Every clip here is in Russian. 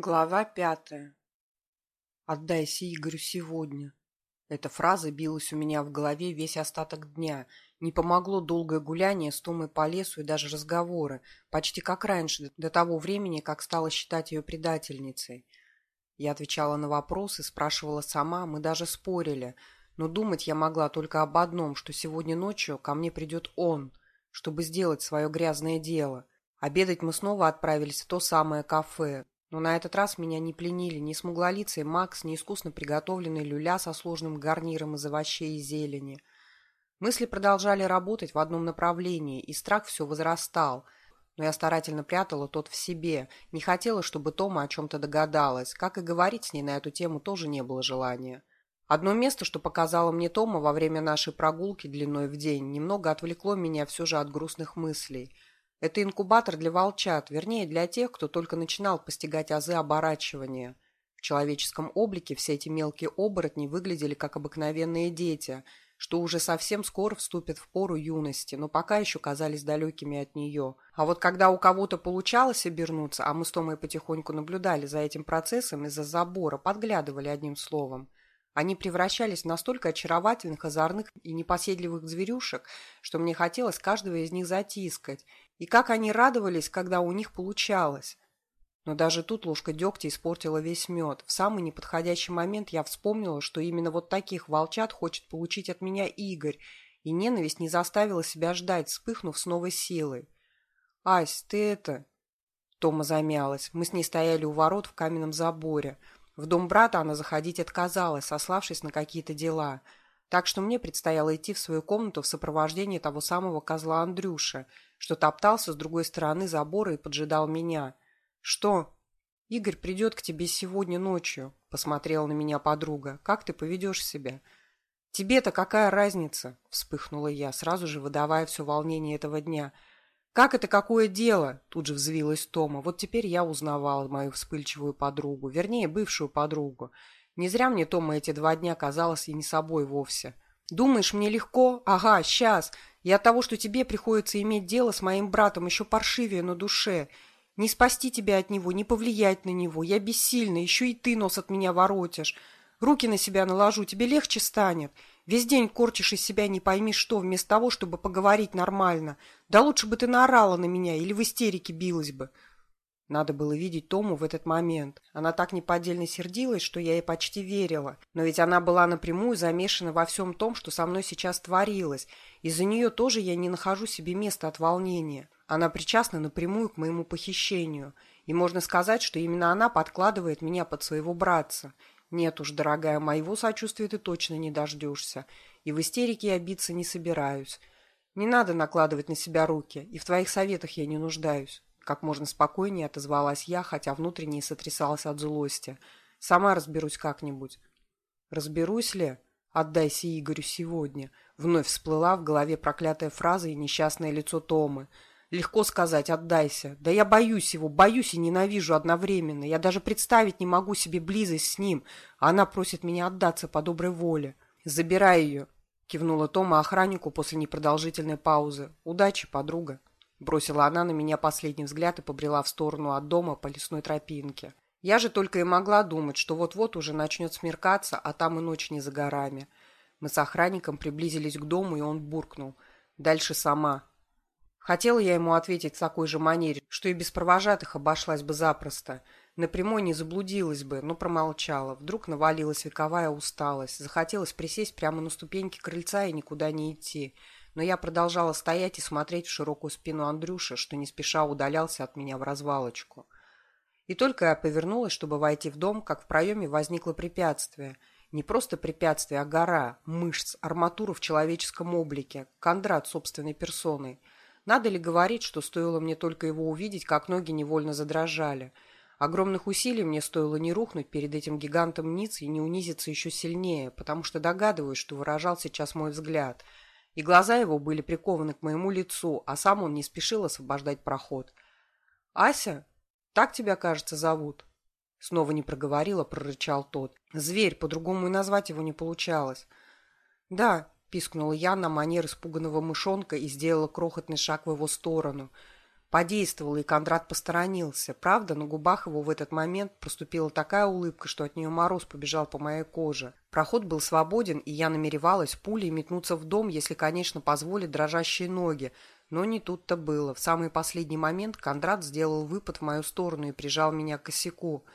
Глава пятая. «Отдайся Игорю сегодня». Эта фраза билась у меня в голове весь остаток дня. Не помогло долгое гуляние с Томой по лесу и даже разговоры, почти как раньше, до того времени, как стала считать ее предательницей. Я отвечала на вопросы, спрашивала сама, мы даже спорили. Но думать я могла только об одном, что сегодня ночью ко мне придет он, чтобы сделать свое грязное дело. Обедать мы снова отправились в то самое кафе, но на этот раз меня не пленили ни смуглолицый Макс, ни искусно приготовленный люля со сложным гарниром из овощей и зелени. Мысли продолжали работать в одном направлении, и страх все возрастал. Но я старательно прятала тот в себе, не хотела, чтобы Тома о чем-то догадалась. Как и говорить с ней на эту тему тоже не было желания. Одно место, что показала мне Тома во время нашей прогулки длиной в день, немного отвлекло меня все же от грустных мыслей – это инкубатор для волчат, вернее, для тех, кто только начинал постигать азы оборачивания. В человеческом облике все эти мелкие оборотни выглядели как обыкновенные дети, что уже совсем скоро вступят в пору юности, но пока еще казались далекими от нее. А вот когда у кого-то получалось обернуться, а мы с Томой потихоньку наблюдали за этим процессом из-за забора, подглядывали одним словом, они превращались в настолько очаровательных, озорных и непоседливых зверюшек, что мне хотелось каждого из них затискать. И как они радовались, когда у них получалось. Но даже тут ложка дегтя испортила весь мед. В самый неподходящий момент я вспомнила, что именно вот таких волчат хочет получить от меня Игорь, и ненависть не заставила себя ждать, вспыхнув с новой силой. «Ась, ты это...» Тома замялась. Мы с ней стояли у ворот в каменном заборе – в дом брата она заходить отказалась, сославшись на какие-то дела. Так что мне предстояло идти в свою комнату в сопровождении того самого козла Андрюша, что топтался с другой стороны забора и поджидал меня. «Что?» «Игорь придет к тебе сегодня ночью», — посмотрела на меня подруга. «Как ты поведешь себя?» «Тебе-то какая разница?» — вспыхнула я, сразу же выдавая все волнение этого дня — «Как это какое дело?» – тут же взвилась Тома. Вот теперь я узнавала мою вспыльчивую подругу, вернее, бывшую подругу. Не зря мне Тома эти два дня казалась и не собой вовсе. «Думаешь, мне легко? Ага, сейчас. И от того, что тебе приходится иметь дело с моим братом, еще паршивее на душе. Не спасти тебя от него, не повлиять на него. Я бессильна, еще и ты нос от меня воротишь. Руки на себя наложу, тебе легче станет. Весь день корчишь из себя не пойми что, вместо того, чтобы поговорить нормально. Да лучше бы ты наорала на меня или в истерике билась бы. Надо было видеть Тому в этот момент. Она так неподдельно сердилась, что я ей почти верила. Но ведь она была напрямую замешана во всем том, что со мной сейчас творилось. Из-за нее тоже я не нахожу себе места от волнения. Она причастна напрямую к моему похищению. И можно сказать, что именно она подкладывает меня под своего братца. Нет уж, дорогая, моего сочувствия ты точно не дождешься. И в истерике я биться не собираюсь. Не надо накладывать на себя руки, и в твоих советах я не нуждаюсь. Как можно спокойнее отозвалась я, хотя внутренне сотрясалась от злости. Сама разберусь как-нибудь. Разберусь ли? Отдайся Игорю сегодня. Вновь всплыла в голове проклятая фраза и несчастное лицо Томы – Легко сказать «отдайся». Да я боюсь его, боюсь и ненавижу одновременно. Я даже представить не могу себе близость с ним, она просит меня отдаться по доброй воле. «Забирай ее», — кивнула Тома охраннику после непродолжительной паузы. «Удачи, подруга», — бросила она на меня последний взгляд и побрела в сторону от дома по лесной тропинке. Я же только и могла думать, что вот-вот уже начнет смеркаться, а там и ночь не за горами. Мы с охранником приблизились к дому, и он буркнул. «Дальше сама». Хотела я ему ответить в такой же манере, что и без провожатых обошлась бы запросто. Напрямую не заблудилась бы, но промолчала. Вдруг навалилась вековая усталость. Захотелось присесть прямо на ступеньки крыльца и никуда не идти. Но я продолжала стоять и смотреть в широкую спину Андрюши, что не спеша удалялся от меня в развалочку. И только я повернулась, чтобы войти в дом, как в проеме возникло препятствие. Не просто препятствие, а гора, мышц, арматура в человеческом облике, Кондрат собственной персоной – надо ли говорить, что стоило мне только его увидеть, как ноги невольно задрожали. Огромных усилий мне стоило не рухнуть перед этим гигантом ниц и не унизиться еще сильнее, потому что догадываюсь, что выражал сейчас мой взгляд. И глаза его были прикованы к моему лицу, а сам он не спешил освобождать проход. «Ася? Так тебя, кажется, зовут?» Снова не проговорила, прорычал тот. «Зверь, по-другому и назвать его не получалось». «Да, – пискнула я на манер испуганного мышонка и сделала крохотный шаг в его сторону. Подействовало, и Кондрат посторонился. Правда, на губах его в этот момент проступила такая улыбка, что от нее мороз побежал по моей коже. Проход был свободен, и я намеревалась пулей метнуться в дом, если, конечно, позволит дрожащие ноги. Но не тут-то было. В самый последний момент Кондрат сделал выпад в мою сторону и прижал меня к косяку.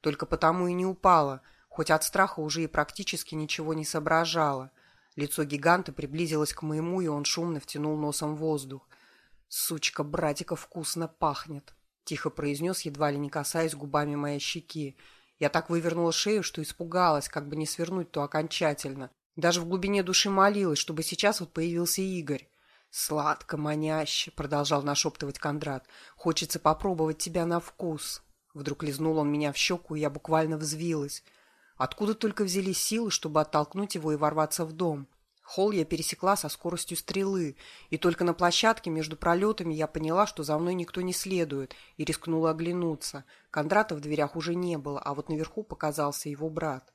Только потому и не упала, хоть от страха уже и практически ничего не соображала. Лицо гиганта приблизилось к моему, и он шумно втянул носом воздух. «Сучка, братика, вкусно пахнет!» — тихо произнес, едва ли не касаясь губами моей щеки. Я так вывернула шею, что испугалась, как бы не свернуть то окончательно. Даже в глубине души молилась, чтобы сейчас вот появился Игорь. «Сладко, маняще!» — продолжал нашептывать Кондрат. «Хочется попробовать тебя на вкус!» Вдруг лизнул он меня в щеку, и я буквально взвилась. Откуда только взялись силы, чтобы оттолкнуть его и ворваться в дом? Холл я пересекла со скоростью стрелы, и только на площадке между пролетами я поняла, что за мной никто не следует, и рискнула оглянуться. Кондрата в дверях уже не было, а вот наверху показался его брат.